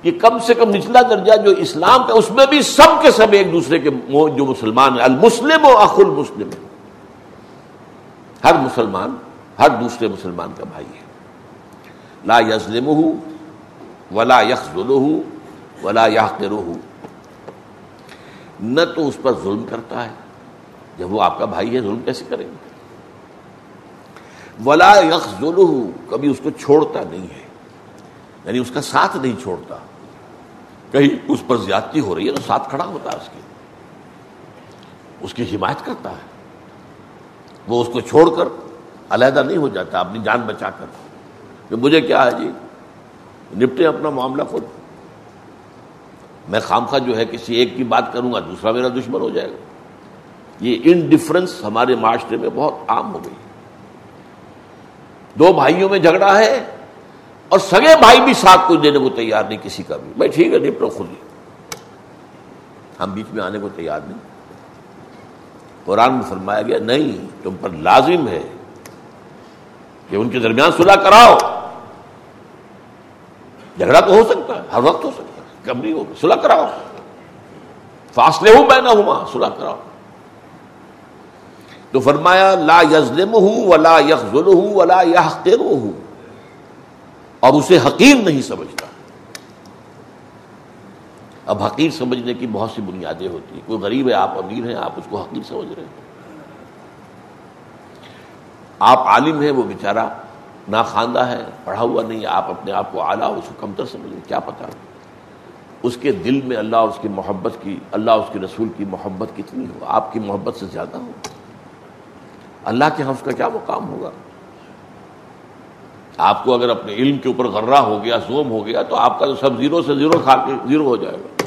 یہ کم سے کم نچلا درجہ جو اسلام کا اس میں بھی سب کے سب ایک دوسرے کے جو مسلمان ہیں۔ المسلم و اخ المسلم۔ ہر مسلمان، ہر دوسرے مسلمان کا بھائی ہے۔ لا یزلم ولا یخ ولا یا نہ تو اس پر ظلم کرتا ہے۔ جب وہ آپ کا بھائی ہے، ظلم کیسے کریں گے ولا یخ کبھی اس کو چھوڑتا نہیں ہے۔ یعنی اس کا ساتھ نہیں چھوڑتا۔ کہیں اس پر زیادتی ہو رہی ہے تو ساتھ کھڑا ہوتا ہے اس کی اس کی حمایت کرتا ہے۔ وہ اس کو چھوڑ کر علیحدہ نہیں ہو جاتا، اپنی جان بچا کر۔ کہ مجھے کیا ہے جی؟ نپٹے اپنا معاملہ خود۔ میں خامخواہ جو ہے کسی ایک کی بات کروں گا، دوسرا میرا دشمن ہو جائے گا۔ یہ انڈیفرنس ہمارے معاشرے میں بہت عام ہو گئی۔ دو بھائیوں میں جھگڑا ہے۔ اور سگے بھائی بھی ساتھ کوئی دینے کو تیار نہیں کسی کا بھی۔ بھائی ٹھیک ہے، نپٹو خود۔ ہم بیچ میں آنے کو تیار نہیں۔ قرآن میں فرمایا گیا، نہیں، تم پر لازم ہے کہ ان کے درمیان صلح کراؤ۔ جھگڑا تو ہو سکتا ہے، ہر وقت ہو سکتا ہے کب نہیں ہوگا، صلح کراؤ۔ فاصلے ہوں میں نہ ہوں صلح کراؤ۔ تو فرمایا، لا یزلم ہوں ولا یخل ہوں ولا یا ہوں اور اسے حقیر نہیں سمجھتا۔ اب حقیر سمجھنے کی بہت سی بنیادیں ہوتی ہیں۔ کوئی غریب ہے، آپ امیر ہیں، آپ اس کو حقیر سمجھ رہے ہیں۔ آپ عالم ہیں، وہ بیچارہ نہ خواندہ ہے، پڑھا ہوا نہیں، آپ اپنے آپ کو اعلیٰ اس کو کمتر سمجھ سمجھیں کیا پتا اس کے دل میں اللہ اور اس کی محبت کی، اللہ اس کے رسول کی محبت کتنی ہو؟ آپ کی محبت سے زیادہ ہو۔ اللہ کے ہاں اس کا کیا مقام ہوگا؟ آپ کو اگر اپنے علم کے اوپر غرہ ہو گیا زوم ہو گیا، تو آپ کا تو سب زیرو سے زیرو کھا کے زیرو ہو جائے گا۔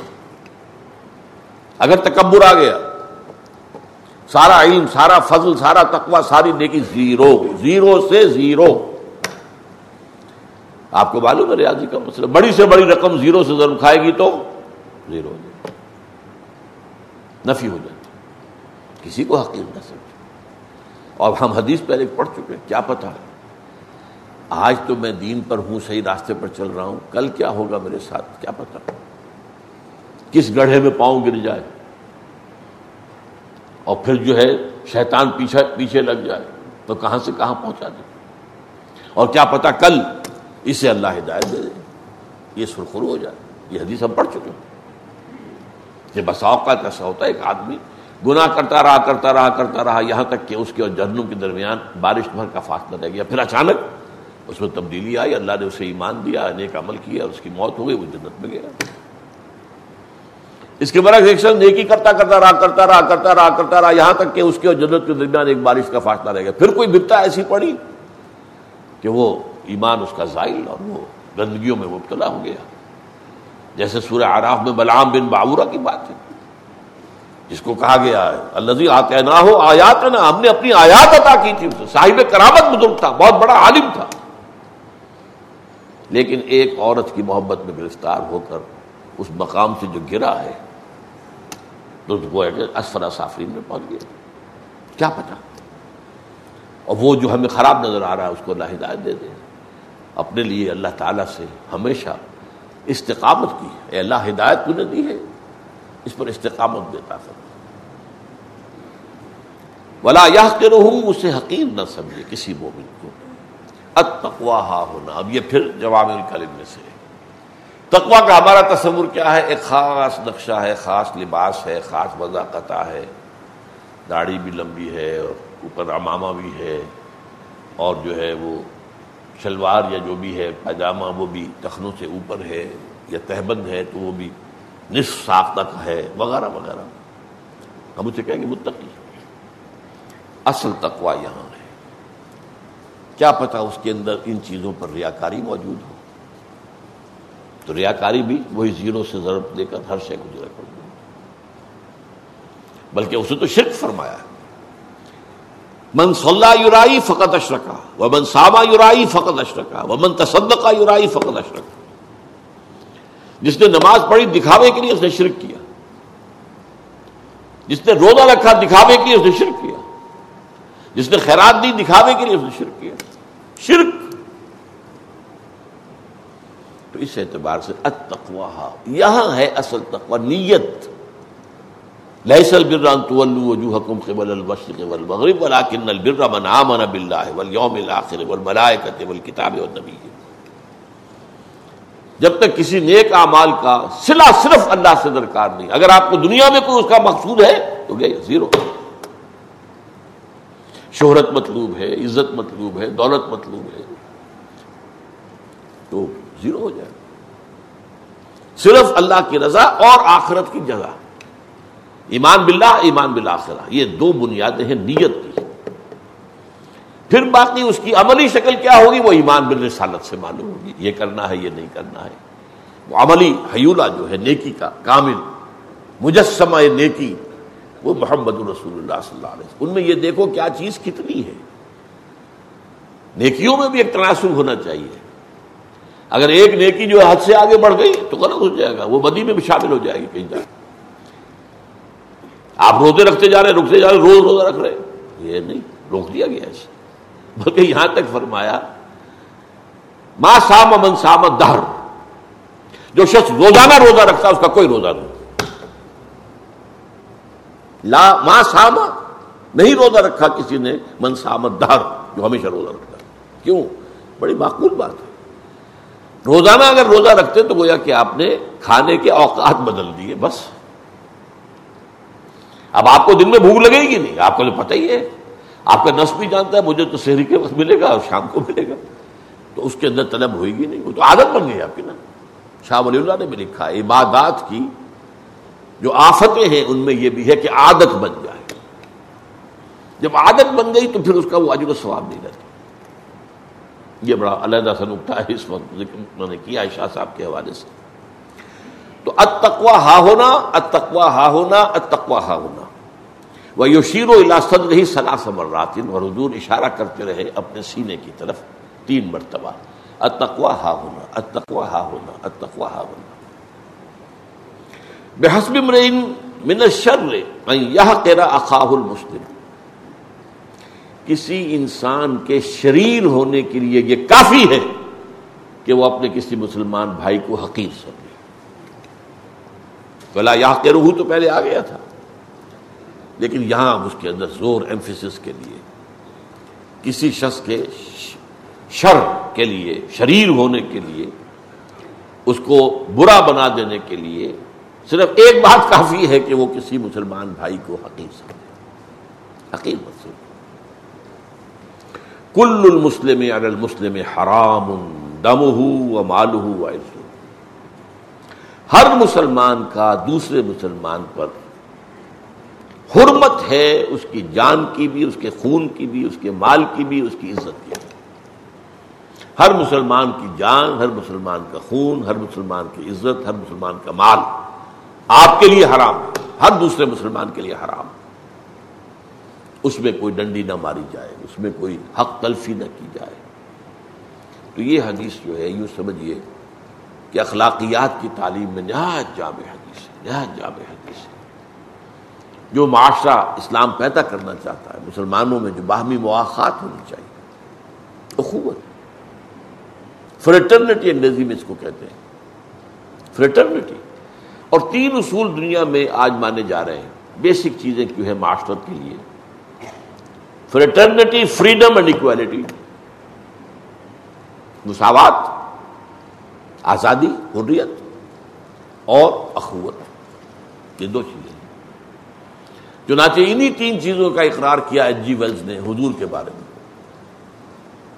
اگر تکبر آ گیا، سارا علم، سارا فضل، سارا تقوی، ساری نیکی زیرو زیرو سے زیرو۔ آپ کو معلوم ہے ریاضی کا مسئلہ، بڑی سے بڑی رقم زیرو سے ضرور کھائے گی تو زیرو ہو جائے نفی ہو جاتی۔ کسی کو حقیق نہ سمجھے اور ہم حدیث پہلے پڑھ چکے کیا پتا آج تو میں دین پر ہوں، صحیح راستے پر چل رہا ہوں، کل کیا ہوگا میرے ساتھ؟ کیا پتا کس گڑھے میں پاؤں گر جائے؟ اور پھر جو ہے، شیطان پیچھے پیچھے لگ جائے، تو کہاں سے کہاں پہنچا دے؟ اور کیا پتا کل اسے اللہ ہدایت دے دے؟ یہ سرخرو ہو جائے، یہ حدیث ہم پڑھ چکے یہ بساؤقات ایسا ہوتا ہے، ایک آدمی گناہ کرتا رہا کرتا رہا کرتا رہا، یہاں تک کہ اس کے اور جہنم کے درمیان بارش بھر کا فاصلہ رہ گیا، پھر اچانک اس میں تبدیلی آئی، اللہ نے اسے ایمان دیا، نیک عمل کیا، اس کی موت ہو گئی، وہ جنت میں گیا۔ اس کے برعکس ایک شخص نیکی کرتا کرتا رہا کرتا رہا کرتا رہا کرتا رہا یہاں تک کہ اس کے اور جنت کے درمیان ایک بارش کا فاصلہ رہ گیا۔ پھر کوئی بپتا ایسی پڑی کہ وہ ایمان اس کا زائل اور وہ گندگیوں میں مبتلا ہو گیا۔ جیسے سورہ آراف میں بلام بن باورا کی بات ہے۔ جس کو کہا گیا ہے اللہ آتے نہ ہو آیات نا ہم نے اپنی آیات عطا کی تھی صاحب کرامت بزرگ تھا، بہت بڑا عالم تھا۔ لیکن ایک عورت کی محبت میں گرفتار ہو کر اس مقام سے جو گرا ہے، تو وہ اسفرا سافرین میں پہنچ گیا۔ کیا پتا؟ اور وہ جو ہمیں خراب نظر آ رہا ہے، اس کو اللہ ہدایت دے دے۔ اپنے لیے اللہ تعالیٰ سے ہمیشہ استقامت کی۔ اے اللہ، ہدایت تو نے دی ہے۔ اس پر استقامت دیتا کر ولا یا کے اسے حقیم نہ سمجھے کسی مومن کو۔ اتقوا ہا ہونا اب یہ پھر جواب الکلم میں سے تقوا کا ہمارا تصور کیا ہے؟ ایک خاص نقشہ ہے، خاص لباس ہے، خاص وضاقتہ ہے۔ داڑھی بھی لمبی ہے اور اوپر امامہ بھی ہے۔ اور جو ہے وہ شلوار یا جو بھی ہے پاجامہ وہ بھی ٹخنوں سے اوپر ہے یا تہبند ہے تو وہ بھی نصف ساخ تک ہے، وغیرہ وغیرہ۔ ہم اسے کہیں گے متقی۔ اصل تقوا یہاں۔ کیا پتا اس کے اندر ان چیزوں پر ریاکاری موجود ہو؟ تو ریاکاری بھی وہی زیرو سے ضرورت دے کر ہر شے کو کر بلکہ اسے تو شرک فرمایا من صلاح یورائی فقط اشرکا وہ من ساما یورائی فقط اشرکا وہ من تصدقہ یورائی فقط اشرکا جس نے نماز پڑھی دکھاوے کے لیے اس نے شرک کیا۔ جس نے روزہ رکھا دکھاوے کے لیے اس نے شرک کیا۔ جس نے خیرات دی دکھاوے کے لیے اس نے شرک کیا۔ شرک۔ تو اس اعتبار سے اتقوا یہاں ہے اصل تقوا نیت۔ ليس البر ان تولوا وجوهكم قبل المشرق والمغرب ولكن البر من آمن بالله واليوم الآخر والملائكة والكتاب والنبيين جب تک کسی نیک اعمال کا صلہ صرف اللہ سے درکار نہیں، اگر آپ کو دنیا میں کوئی اس کا مقصود ہے، تو گئے زیرو۔ شہرت مطلوب ہے، عزت مطلوب ہے، دولت مطلوب ہے۔ تو زیرو ہو جائے۔ صرف اللہ کی رضا اور آخرت کی جگہ۔ ایمان باللہ، ایمان بالآخرہ۔ یہ دو بنیادیں ہیں نیت کی۔ پھر باقی اس کی عملی شکل کیا ہوگی؟ وہ ایمان بالرسالت سے معلوم ہوگی۔ یہ کرنا ہے، یہ نہیں کرنا ہے۔ وہ عملی حیولہ جو ہے، نیکی کا، کامل، مجسمہ نیکی۔ وہ محمد الرسول اللہ صلی اللہ علیہ وسلم۔ ان میں یہ دیکھو کیا چیز کتنی ہے۔ نیکیوں میں بھی ایک تناسب ہونا چاہیے۔ اگر ایک نیکی جو حد سے آگے بڑھ گئی تو غلط ہو جائے گا۔ وہ بدی میں بھی شامل ہو جائے گی کہیں جا۔ آپ روزے رکھتے جا رہے رکتے جا رہے روز روزہ رکھ رہے یہ نہیں، روک دیا گیا ایسے بلکہ یہاں تک فرمایا ماں سام من سام دہر جو شخص روزانہ روزہ رکھتا اس کا کوئی روزہ نہیں۔ لا ماں سام نہیں روزہ رکھا کسی نے، من سامت دہر، جو ہمیشہ روزہ رکھتا کیوں؟ بڑی معقول بات ہے۔ روزانہ اگر روزہ رکھتے تو گویا کہ آپ نے کھانے کے اوقات بدل دیے، بس۔ اب آپ کو دن میں بھوک لگے گی نہیں، آپ کو تو پتہ ہی ہے۔ آپ کا نس بھی جانتا ہے، مجھے تو شہری کے وقت ملے گا اور شام کو ملے گا۔ تو اس کے اندر طلب ہوئے گی نہیں، وہ تو عادت بن گئی آپ کی نا۔ شاہ ولی اللہ نے بھی لکھا عبادات کی۔ جو آفتیں ہیں ان میں یہ بھی ہے کہ عادت بن جائے۔ جب عادت بن گئی تو پھر اس کا وہ عجر و ثواب نہیں رہتا۔ یہ بڑا علیحدہ سا نقطہ ہے، اس وقت ذکر نے کیا شاہ صاحب کے حوالے سے۔ تو اتقوا ہا ہونا اتقوا ہا ہونا اتقوا ہا ہونا۔ وہ یوشیر و الاصد رہی صلاح سمراتن اور حضور اشارہ کرتے رہے اپنے سینے کی طرف تین مرتبہ۔ اتقوا ہا ہونا اتقوا ہا ہونا اتقوا ہا ہونا۔ بحسب مرین من الشر یہ تیرا اخاہ المسلم۔ کسی انسان کے شریر ہونے کے لیے یہ کافی ہے کہ وہ اپنے کسی مسلمان بھائی کو حقیر سمجھے۔ بلا یا روح تو پہلے آ گیا تھا۔ لیکن یہاں اس کے اندر زور ایمفیسس کے لیے۔ کسی شخص کے شر کے لیے، شریر ہونے کے لیے، اس کو برا بنا دینے کے لیے صرف ایک بات کافی ہے کہ وہ کسی مسلمان بھائی کو حقیق سمجھے۔ حقیق مسلم کل المسلم علی المسلم حرام دم و مالہ و ہر مسلمان کا دوسرے مسلمان پر حرمت ہے اس کی جان کی بھی، اس کے خون کی بھی، اس کے مال کی بھی، اس کی عزت کی بھی۔ ہر مسلمان کی جان، ہر مسلمان کا خون، ہر مسلمان کی عزت، ہر مسلمان کا مال۔ آپ کے لیے حرام، ہر دوسرے مسلمان کے لیے حرام۔ اس میں کوئی ڈنڈی نہ ماری جائے، اس میں کوئی حق تلفی نہ کی جائے۔ تو یہ حدیث جو ہے، یوں سمجھیے کہ اخلاقیات کی تعلیم میں نہایت جامع حدیث ہے، نہایت جامع حدیث ہے۔ جو معاشرہ اسلام پیدا کرنا چاہتا ہے، مسلمانوں میں جو باہمی مواقع ہونی چاہیے، اخوت۔ فریٹرنیٹی انگریزی میں اس کو کہتے ہیں۔ فریٹرنیٹی اور تین اصول دنیا میں آج مانے جا رہے ہیں۔ بیسک چیزیں کیوں ہے معاشرت کے لیے؟ فریٹرنیٹی فریڈم اینڈ اکویلٹی مساوات، آزادی، حریت اور اخوت۔ یہ دو چیزیں چنانچہ انہی تین چیزوں کا اقرار کیا ایچ جی ویلز نے حضور کے بارے میں۔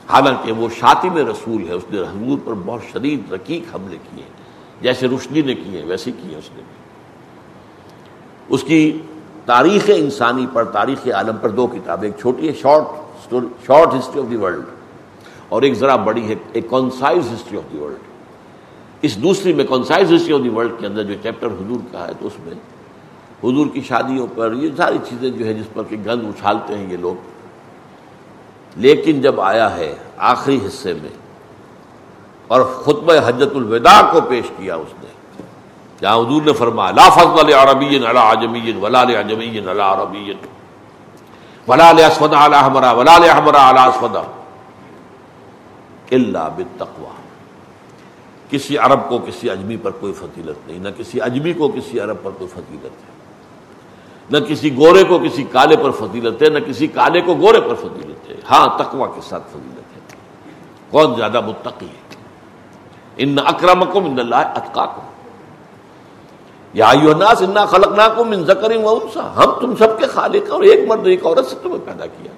حالانکہ وہ شاطم رسول ہے، اس نے حضور پر بہت شدید رقیق حملے کیے ہیں۔ جیسے روشنی نے کیے ویسے کیے اس نے اس کی تاریخ انسانی پر، تاریخ عالم پر دو کتابیں، ایک چھوٹی ہے short short history of the world اور ایک ذرا بڑی ہے، ایک concise history of the world اس دوسری میں concise history of the world کے اندر جو چیپٹر حضور کا ہے، تو اس میں حضور کی شادیوں پر یہ ساری چیزیں جو ہے جس پر کہ گند اچھالتے ہیں یہ لوگ۔ لیکن جب آیا ہے آخری حصے میں اور خطبہ حجت الوداع کو پیش کیا اس نے۔ جہاں حضور نے فرمایا، لا فضل عربی علی عجمی ولا عجمی علی عربی ولا اسود علی احمر ولا احمر علی اسود الا بالتقوى کسی عرب کو کسی اجمی پر کوئی فضیلت نہیں، نہ کسی اجمی کو کسی عرب پر کوئی فضیلت ہے، نہ کسی گورے کو کسی کالے پر فضیلت ہے، نہ کسی کالے کو گورے پر فضیلت ہے۔ ہاں تقوا کے ساتھ فضیلت ہے۔ کون زیادہ متقی ہے؟ ان اکرمکم ان اللہ اتقاکم یا الناس انا خلقناکم من ذکر و انثى ہم تم سب کے خالق اور ایک مرد ایک عورت سے تمہیں پیدا کیا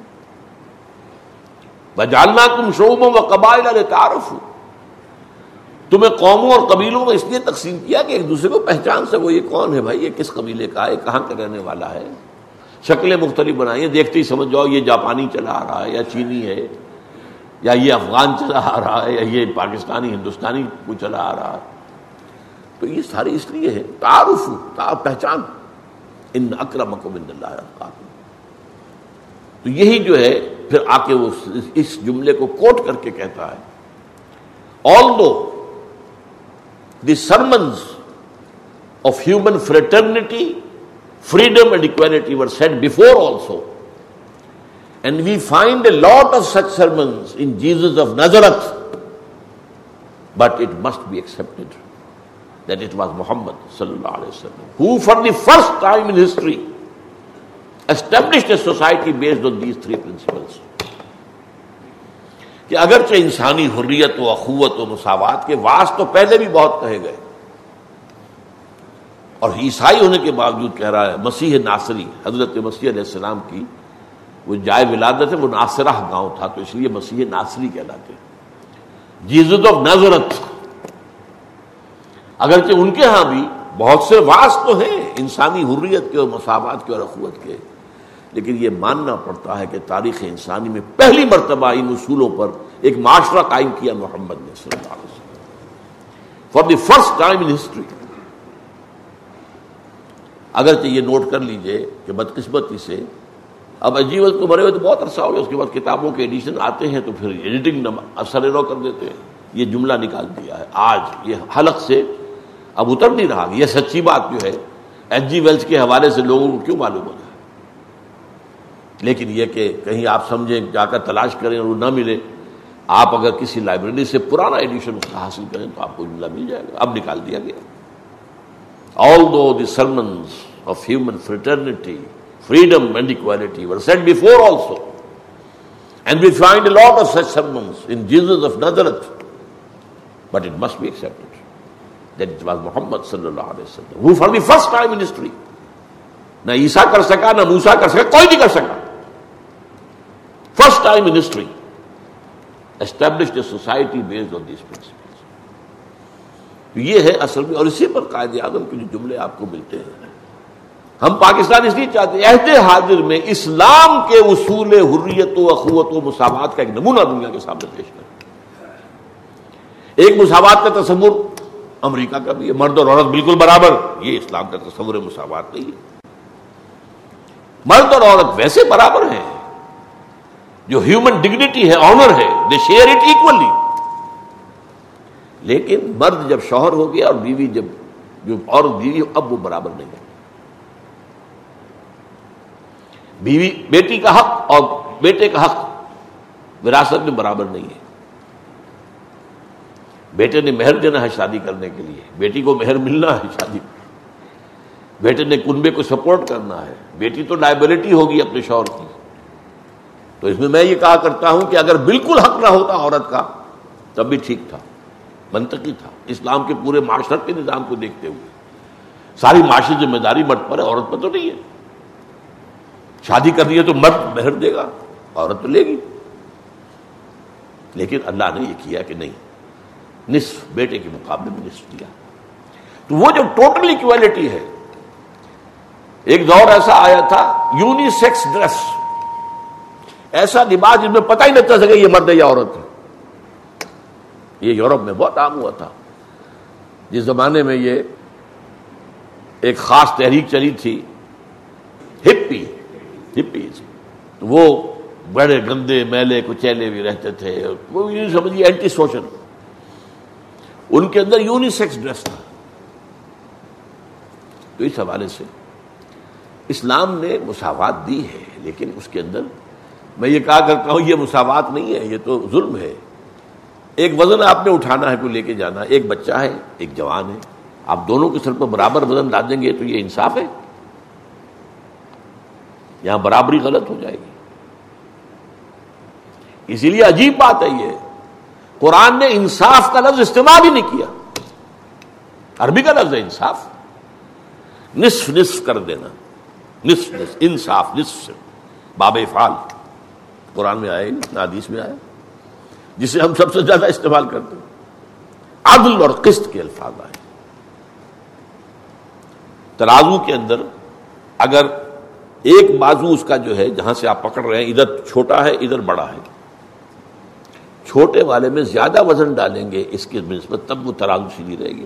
وجعلناکم شعوبا وقبائل لتعارفوا تمہیں قوموں اور قبیلوں میں اس لیے تقسیم کیا کہ ایک دوسرے کو پہچان سے وہ یہ کون ہے بھائی؟ یہ کس قبیلے کا ہے؟ کہاں کا رہنے والا ہے؟ شکلیں مختلف بنائی دیکھتے ہی سمجھ جاؤ یہ جاپانی چلا آ رہا ہے یا چینی ہے۔ یا یہ افغان چلا آ رہا ہے یا یہ پاکستانی، ہندوستانی کو چلا آ رہا ہے۔ تو یہ ساری اس لیے ہے، تعارف پہچان۔ ان اکرم اللہ تو یہی جو ہے، پھر آ کے وہ اس جملے کو کوٹ کر کے کہتا ہے۔ Although the sermons of human fraternity freedom and equality were set before also and we find a lot of such sermons in Jesus of Nazareth but it must be accepted that it was Muhammad sallallahu alayhi wasallam, who for the first time in history established a society based on these three principles. کہ اگرچہ انسانی حریت و اخوت و مساوات کے واس تو پہلے بھی بہت کہے گئے اور عیسائی ہونے کے باوجود کہہ رہا ہے مسیح ناصری حضرت مسیح علیہ السلام کی وہ جائے ولادت ہے، وہ ناصرہ گاؤں تھا، تو اس لیے مسیح ناصری کہلاتے جیزد آف نظرت۔ اگرچہ ان کے ہاں بھی بہت سے واس تو ہیں، انسانی حریت کے اور مساوات کے اور اخوت کے، لیکن یہ ماننا پڑتا ہے کہ تاریخ انسانی میں پہلی مرتبہ ان اصولوں پر ایک معاشرہ قائم کیا محمد نے صلی اللہ علیہ وسلم۔ For the first time in history اگرچہ یہ نوٹ کر لیجیے کہ بدقسمتی سے اب عجیب تو مرے ہوئے تو بہت عرصہ ہو گیا، اس کے بعد کتابوں کے ایڈیشن آتے ہیں تو پھر ایڈیٹنگ اثر رو کر دیتے ہیں۔ یہ جملہ نکال دیا ہے۔ آج یہ حلق سے اب اتر نہیں رہا۔ یہ سچی بات جو ہے ایچ جی ویلس کے حوالے سے لوگوں کو کیوں معلوم ہو جائے؟ لیکن یہ کہ کہیں آپ سمجھیں، جا کر تلاش کریں اور وہ نہ ملے، آپ اگر کسی لائبریری سے پرانا ایڈیشن اس کا حاصل کریں تو آپ کو جملہ مل جائے گا۔ اب نکال دیا گیا۔ Although the sermons of human fraternity freedom and equality were set before also and we find lot of such sermons in Jesus of Nazareth but it must be accepted Muhammad صلی اللہ علیہ وسلم for the first time in history نہ عیسا کر سکا نہ موسا کر سکا کوئی نہیں کر سکا first time in history established a society based on these principle یہ ہے اصل میں اور اسی پر قائد اعظم کے جو جملے آپ کو ملتے ہیں ہم پاکستان اس لیے چاہتے ہیں، عہد حاضر میں اسلام کے اصول حریت و اخوت و مساوات کا ایک نمونہ دنیا کے سامنے پیش کریں۔ ایک مساوات کا تصور امریکہ کا بھی ہے، مرد اور عورت بالکل برابر، یہ اسلام کا تصور مساوات نہیں ہے۔ مرد اور عورت ویسے برابر ہیں، جو ہیومن ڈگنیٹی ہے آنر ہے دے شیئر اٹ ایکولی لیکن مرد جب شوہر ہو گیا اور بیوی جب، جو عورت بیوی اب وہ برابر نہیں ہے۔ بیوی بیٹی کا حق اور بیٹے کا حق وراثت میں برابر نہیں ہے۔ بیٹے نے مہر دینا ہے شادی کرنے کے لیے۔ بیٹی کو مہر ملنا ہے شادی۔ بیٹے نے کنبے کو سپورٹ کرنا ہے۔ بیٹی تو لائبلٹی ہوگی اپنے شوہر کی۔ تو اس میں میں یہ کہا کرتا ہوں کہ اگر بالکل حق نہ ہوتا عورت کا، تب بھی ٹھیک تھا۔ منطقی تھا۔ اسلام کے پورے معاشرت کے نظام کو دیکھتے ہوئے۔ ساری معاشی ذمہ داری مرد پر ہے، عورت پر تو نہیں ہے۔ شادی کرنی ہے تو مرد مہر دے گا، عورت تو لے گی۔ لیکن اللہ نے یہ کیا کہ نہیں، نصف بیٹے کے مقابلے میں نصف دیا۔ تو وہ جو ٹوٹل اکویلٹی ہے، ایک دور ایسا آیا تھا یونیسیکس ڈریس ایسا لباس جس میں پتہ ہی نہیں چل سکے یہ مرد یا عورت ہے۔ یہ یورپ میں بہت عام ہوا تھا۔ جس زمانے میں یہ ایک خاص تحریک چلی تھی، ہپی۔ ہپی وہ بڑے گندے میلے کچیلے بھی رہتے تھے۔ وہ سمجھیے اینٹی سوشل ان کے اندر یونیسیکس ڈریس تھا۔ تو اس حوالے سے اسلام نے مساوات دی ہے، لیکن اس کے اندر میں یہ کہا کرتا ہوں، یہ مساوات نہیں ہے، یہ تو ظلم ہے۔ ایک وزن آپ نے اٹھانا ہے، کوئی لے کے جانا۔ ایک بچہ ہے، ایک جوان ہے۔ آپ دونوں کے سر پر برابر وزن ڈال دیں گے تو یہ انصاف ہے۔ یہاں برابری غلط ہو جائے گی۔ اسی لیے عجیب بات ہے یہ۔ قرآن نے انصاف کا لفظ استعمال ہی نہیں کیا۔ عربی کا لفظ ہے انصاف۔ نصف نصف کر دینا۔ نصف نصف، انصاف، نصف باب فال قرآن میں آئے حدیث میں آیا جسے ہم سب سے زیادہ استعمال کرتے ہیں۔ عدل اور قسط کے الفاظ آئے۔ ترازو کے اندر اگر ایک بازو اس کا جو ہے، جہاں سے آپ پکڑ رہے ہیں، ادھر چھوٹا ہے، ادھر بڑا ہے۔ چھوٹے والے میں زیادہ وزن ڈالیں گے، اس کی نسبت تب وہ ترازو سیدھی رہے گی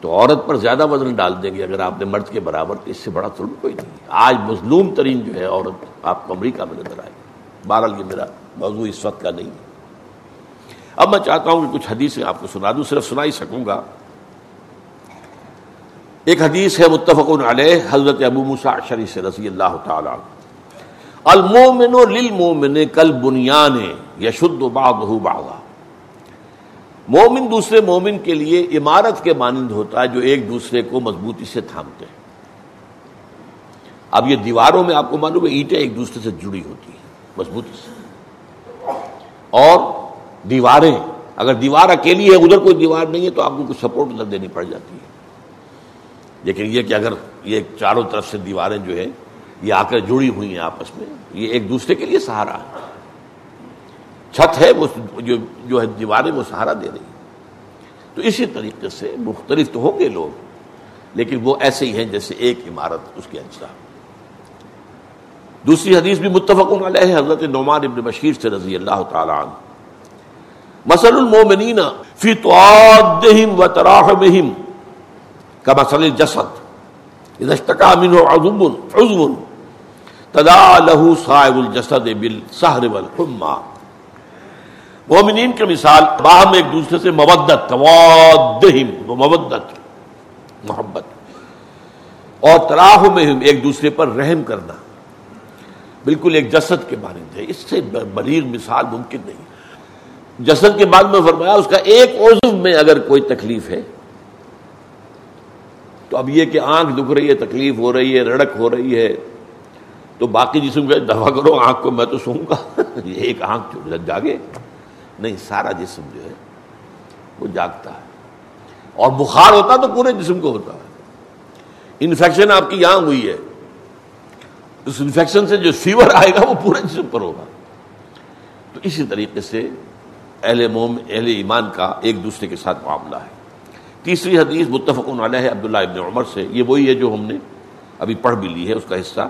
تو عورت پر زیادہ وزن ڈال دیں گے اگر آپ نے مرد کے برابر، تو اس سے بڑا ظلم کوئی نہیں۔ آج مظلوم ترین جو ہے عورت آپ کو امریکہ میں نظر آئے بہرحال یہ میرا موضوع اس وقت کا نہیں ہے۔ اب میں چاہتا ہوں کہ کچھ حدیثیں آپ کو سنا دوں، صرف سنا ہی سکوں گا۔ ایک حدیث ہے متفق علیہ، حضرت ابو مسا شریف سے رضی اللہ تعالی المومن للمومن کل بنیان یشد بعضه بعضا۔ مومن دوسرے مومن کے لیے عمارت کے مانند ہوتا ہے جو ایک دوسرے کو مضبوطی سے تھامتے ہیں۔ اب یہ دیواروں میں آپ کو معلوم ہے اینٹیں ایک دوسرے سے جڑی ہوتی ہیں، مضبوطی سے۔ اور دیواریں، اگر دیوار اکیلی ہے، ادھر کوئی دیوار نہیں ہے تو آپ کو کچھ سپورٹ ادھر دینی پڑ جاتی ہے۔ لیکن یہ کہ اگر یہ چاروں طرف سے دیواریں جو ہے یہ آ کر جڑی ہوئی ہیں آپس میں، یہ ایک دوسرے کے لیے سہارا ہے۔ چھت ہے، وہ جو ہے دیواریں، وہ سہارا دے رہی تو اسی طریقے سے مختلف تو ہوں گے لوگ، لیکن وہ ایسے ہی ہیں جیسے ایک عمارت اس کے اجزاء۔ دوسری حدیث بھی متفق علیہ حضرت نعمان ابن بشیر سے رضی اللہ تعالی عنہ۔ مسل المومنین فی توادہم و تراحمہم۔ کمثل الجسد. اذا اشتکا منه عضو عضو تدا له صائب الجسد بالسحر والحمى. مومنین کی مثال باہم ایک دوسرے سے مودت، توادہم، مودت، محبت. اور تراحمہم ایک دوسرے پر رحم کرنا. بالکل ایک جسد کے مانند ہے اس سے بلیغ مثال ممکن نہیں. جسد کے بعد میں فرمایا، اس کا ایک عضو میں اگر کوئی تکلیف ہے تو اب یہ کہ آنکھ دکھ رہی ہے، تکلیف ہو رہی ہے، رڑک ہو رہی ہے، تو باقی جسم کا دفاع کرو، آنکھ کو میں تو سوں گا۔ [laughs] یہ ایک آنکھ جاگے۔ نہیں، سارا جسم جو ہے، وہ جاگتا ہے۔ اور بخار ہوتا تو پورے جسم کو ہوتا ہے۔ انفیکشن آپ کی یہاں ہوئی ہے۔ اس انفیکشن سے جو فیور آئے گا، وہ پورے جسم پر ہوگا۔ تو اسی طریقے سے اہل موم، اہل ایمان کا ایک دوسرے کے ساتھ معاملہ ہے۔ تیسری حدیث متفق علیہ عبداللہ ابن عمر سے، یہ وہی ہے جو ہم نے ابھی پڑھ بھی لی ہے، اس کا حصہ۔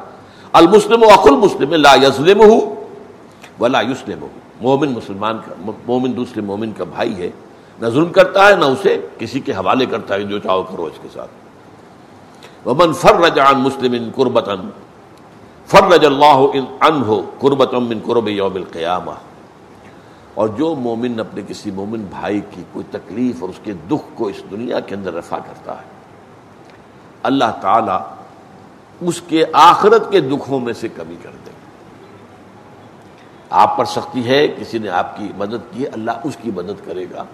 المسلم و اخل مسلم لا یسلم ہو و لا یسلم ہو مومن مسلمان کا، مومن دوسرے مومن کا بھائی ہے، نہ ظلم کرتا ہے، نہ اسے کسی کے حوالے کرتا ہے، جو چاہو کرو اس کے ساتھ۔ ومن فر رجعان مسلم قربتاً، فرج اللہ عنہ قربت من قرب یوم القیامہ۔ اور جو مومن اپنے کسی مومن بھائی کی کوئی تکلیف اور اس کے دکھ کو اس دنیا کے اندر رفع کرتا ہے، اللہ تعالی اس کے آخرت کے دکھوں میں سے کمی کر دے۔ آپ پر سختی ہے، کسی نے آپ کی مدد کی، اللہ اس کی مدد کرے گا۔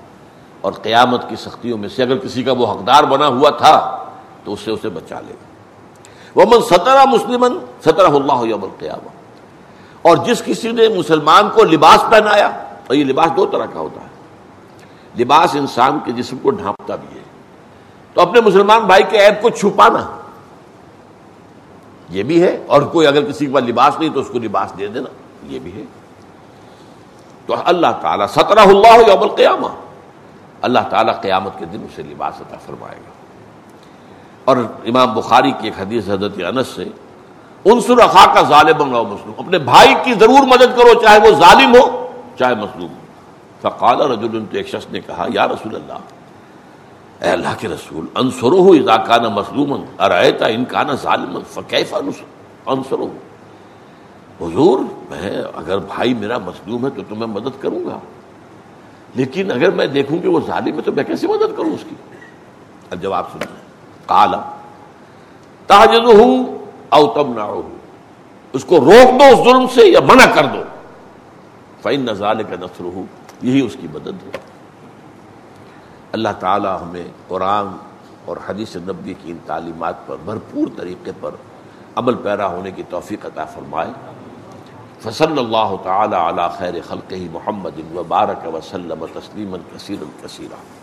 اور قیامت کی سختیوں میں سے اگر کسی کا وہ حقدار بنا ہوا تھا، تو اس سے اسے بچا لے گا۔ ومن سترہ مسلم سترہ اللہ یوم القیامہ اور جس کسی نے مسلمان کو لباس پہنایا اور یہ لباس دو طرح کا ہوتا ہے۔ لباس انسان کے جسم کو ڈھانپتا بھی ہے۔ تو اپنے مسلمان بھائی کے عیب کو چھپانا۔ یہ بھی ہے۔ اور کوئی اگر کسی کے پاس لباس نہیں تو اس کو لباس دے دینا۔ یہ بھی ہے۔ تو اللہ تعالیٰ سترہ اللہ یوم القیامہ۔ اللہ تعالیٰ قیامت کے دن اسے لباس عطا فرمائے گا۔ اور امام بخاری کی ایک حدیث حضرت انس سے، انصر اخا کا ظالم و مسلم اپنے بھائی کی ضرور مدد کرو، چاہے وہ ظالم ہو۔ چاہے مظلوم ہو۔ فقال رجل، تو ایک شخص نے کہا، یا رسول اللہ، اے اللہ کے رسول انصرو ہو اذا کان مظلوما، ارایتا ان کان ظالما، فکیف انصرو حضور، میں اگر بھائی میرا مظلوم ہے تو تمہیں مدد کروں گا۔ لیکن اگر میں دیکھوں کہ وہ ظالم ہے تو میں کیسے مدد کروں اس کی؟ اب جواب سنیں کالا تاجد ہوں او تم نہ اس کو روک دو اس ظلم سے یا منع کر دو۔ فعن نظال کا نثر ہو یہی اس کی مدد ہے۔ اللہ تعالیٰ ہمیں قرآن اور حدیث نبی کی ان تعلیمات پر بھرپور طریقے پر عمل پیرا ہونے کی توفیق عطا فرمائے۔ فصل اللہ تعالی علی خیر خلق محمد وبارک وسلم تسلیما کثیر کثیرہ